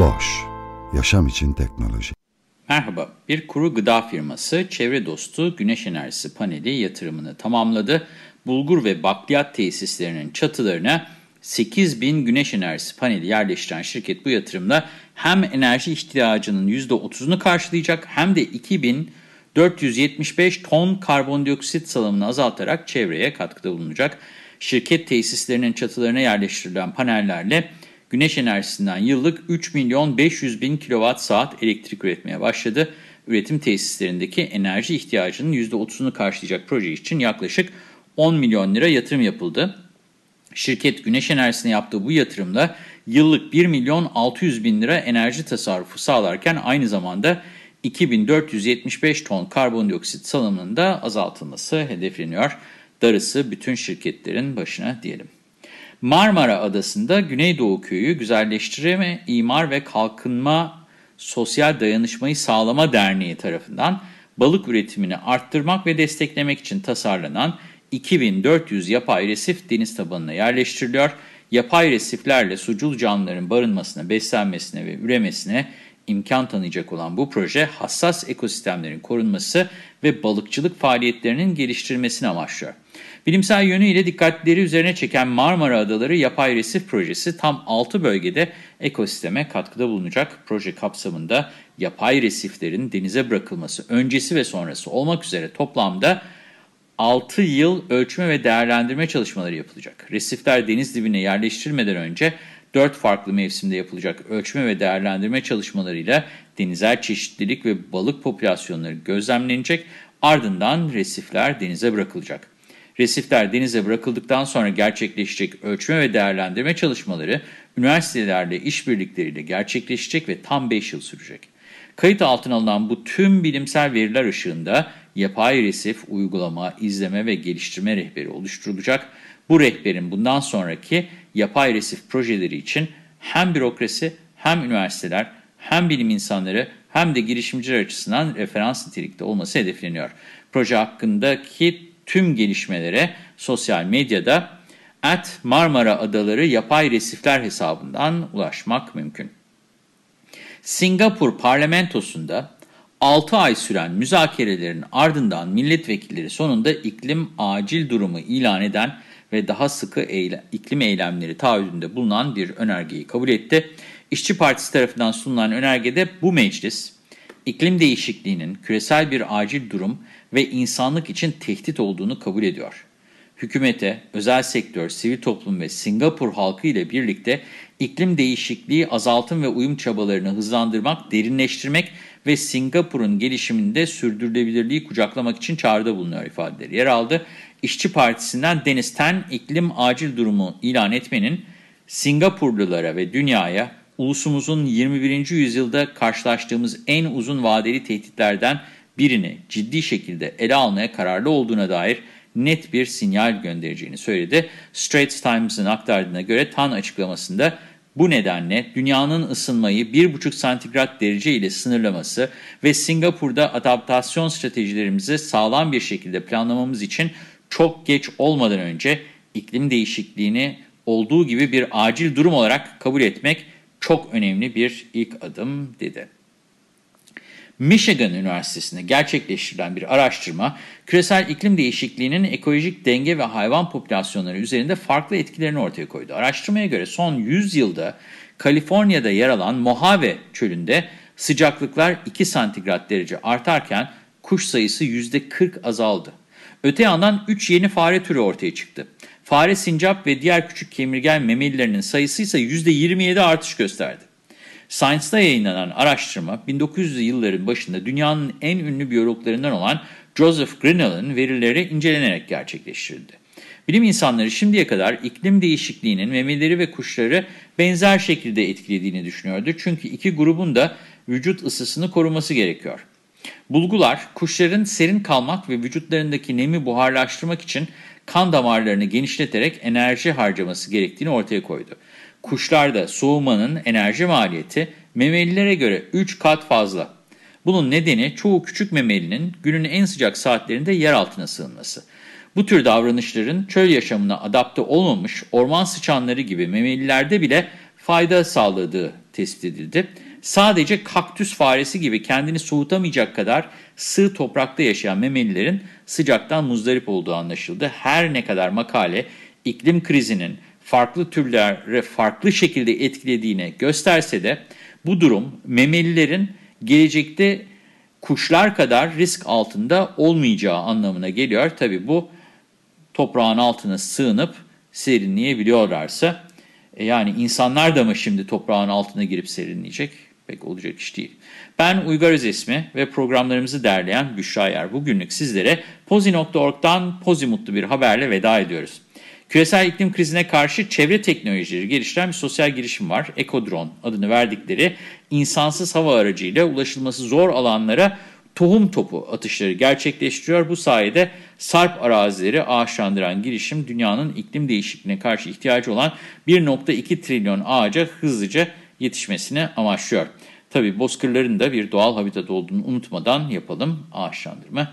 Boş, yaşam için teknoloji. Merhaba, bir kuru gıda firması çevre dostu güneş enerjisi paneli yatırımını tamamladı. Bulgur ve bakliyat tesislerinin çatılarına 8000 güneş enerjisi paneli yerleştiren şirket bu yatırımla hem enerji ihtiyacının %30'unu karşılayacak hem de 2475 ton karbondioksit salımını azaltarak çevreye katkıda bulunacak. Şirket tesislerinin çatılarına yerleştirilen panellerle güneş enerjisinden yıllık 3 milyon 500 bin kilowatt saat elektrik üretmeye başladı. Üretim tesislerindeki enerji ihtiyacının %30'unu karşılayacak proje için yaklaşık 10 milyon lira yatırım yapıldı. Şirket güneş enerjisine yaptığı bu yatırımla yıllık 1 milyon 600 bin lira enerji tasarrufu sağlarken aynı zamanda 2475 ton karbondioksit salımının da azaltılması hedefleniyor. Darısı bütün şirketlerin başına diyelim. Marmara Adası'nda Güneydoğu Köyü Güzelleştirme, İmar ve Kalkınma Sosyal Dayanışmayı Sağlama Derneği tarafından balık üretimini arttırmak ve desteklemek için tasarlanan 2400 yapay resif deniz tabanına yerleştiriliyor. Yapay resiflerle sucul canlıların barınmasına, beslenmesine ve üremesine imkan tanıyacak olan bu proje hassas ekosistemlerin korunması ve balıkçılık faaliyetlerinin geliştirilmesini amaçlıyor. Bilimsel yönüyle dikkatleri üzerine çeken Marmara Adaları Yapay Resif Projesi tam 6 bölgede ekosisteme katkıda bulunacak. Proje kapsamında yapay resiflerin denize bırakılması öncesi ve sonrası olmak üzere toplamda 6 yıl ölçme ve değerlendirme çalışmaları yapılacak. Resifler deniz dibine yerleştirilmeden önce 4 farklı mevsimde yapılacak ölçme ve değerlendirme çalışmalarıyla denizel çeşitlilik ve balık popülasyonları gözlemlenecek. Ardından resifler denize bırakılacak. Resifler denize bırakıldıktan sonra gerçekleşecek ölçme ve değerlendirme çalışmaları üniversitelerle işbirlikleriyle gerçekleşecek ve tam 5 yıl sürecek. Kayıt altına alınan bu tüm bilimsel veriler ışığında yapay resif uygulama, izleme ve geliştirme rehberi oluşturulacak. Bu rehberin bundan sonraki yapay resif projeleri için hem bürokrasi hem üniversiteler hem bilim insanları hem de girişimciler açısından referans nitelikte olması hedefleniyor. Proje hakkındaki tüm gelişmelere sosyal medyada at Marmara Adaları Yapay Resifler hesabından ulaşmak mümkün. Singapur parlamentosunda 6 ay süren müzakerelerin ardından milletvekilleri sonunda iklim acil durumu ilan eden ve daha sıkı eyle, iklim eylemleri taahhüdünde bulunan bir önergeyi kabul etti. İşçi Partisi tarafından sunulan önergede bu meclis, iklim değişikliğinin küresel bir acil durum ve insanlık için tehdit olduğunu kabul ediyor. Hükümete, özel sektör, sivil toplum ve Singapur halkı ile birlikte iklim değişikliği azaltım ve uyum çabalarını hızlandırmak, derinleştirmek ve Singapur'un gelişiminde sürdürülebilirliği kucaklamak için çağrıda bulunuyor ifadeleri yer aldı. İşçi Partisi'nden Deniz Ten, iklim acil durumu ilan etmenin Singapurlulara ve dünyaya ulusumuzun 21. yüzyılda karşılaştığımız en uzun vadeli tehditlerden birini ciddi şekilde ele almaya kararlı olduğuna dair net bir sinyal göndereceğini söyledi. Straits Times'ın aktardığına göre TAN açıklamasında bu nedenle dünyanın ısınmayı 1,5 santigrat derece ile sınırlaması ve Singapur'da adaptasyon stratejilerimizi sağlam bir şekilde planlamamız için çok geç olmadan önce iklim değişikliğini olduğu gibi bir acil durum olarak kabul etmek çok önemli bir ilk adım dedi. Michigan Üniversitesi'nde gerçekleştirilen bir araştırma, küresel iklim değişikliğinin ekolojik denge ve hayvan popülasyonları üzerinde farklı etkilerini ortaya koydu. Araştırmaya göre son 100 yılda Kaliforniya'da yer alan Mojave çölünde sıcaklıklar 2 santigrat derece artarken kuş sayısı %40 azaldı. Öte yandan 3 yeni fare türü ortaya çıktı. Fare, sincap ve diğer küçük kemirgen memelilerinin sayısı ise %27 artış gösterdi. Science'da yayınlanan araştırma 1900'lü yılların başında dünyanın en ünlü biyologlarından olan Joseph Grinnell'ın verileri incelenerek gerçekleştirildi. Bilim insanları şimdiye kadar iklim değişikliğinin memeleri ve kuşları benzer şekilde etkilediğini düşünüyordu. Çünkü iki grubun da vücut ısısını koruması gerekiyor. Bulgular, kuşların serin kalmak ve vücutlarındaki nemi buharlaştırmak için kan damarlarını genişleterek enerji harcaması gerektiğini ortaya koydu. Kuşlarda soğumanın enerji maliyeti memelilere göre 3 kat fazla. Bunun nedeni çoğu küçük memelinin günün en sıcak saatlerinde yer altına sığınması. Bu tür davranışların çöl yaşamına adapte olmamış orman sıçanları gibi memelilerde bile fayda sağladığı tespit edildi. Sadece kaktüs faresi gibi kendini soğutamayacak kadar sığ toprakta yaşayan memelilerin sıcaktan muzdarip olduğu anlaşıldı. Her ne kadar makale iklim krizinin farklı türlere farklı şekilde etkilediğini gösterse de bu durum memelilerin gelecekte kuşlar kadar risk altında olmayacağı anlamına geliyor. Tabi bu toprağın altına sığınıp serinleyebiliyorlarsa e yani insanlar da mı şimdi toprağın altına girip serinleyecek? Pek olacak iş değil. Ben Uygar Özesmi ve programlarımızı derleyen Büşra Yer. Bugünlük sizlere Pozi.org'dan Pozi Mutlu bir haberle veda ediyoruz. Küresel iklim krizine karşı çevre teknolojileri geliştiren bir sosyal girişim var. Ekodrone adını verdikleri insansız hava aracıyla ulaşılması zor alanlara tohum topu atışları gerçekleştiriyor. Bu sayede sarp arazileri ağaçlandıran girişim dünyanın iklim değişikliğine karşı ihtiyacı olan 1.2 trilyon ağaca hızlıca yetişmesini amaçlıyor. Tabii bozkırların da bir doğal habitat olduğunu unutmadan yapalım ağaçlandırma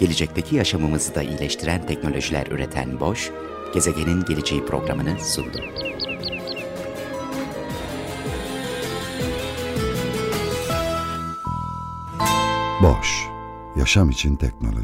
gelecekteki yaşamımızı da iyileştiren teknolojiler üreten Boş, gezegenin geleceği programını sundu. Boş, yaşam için teknoloji.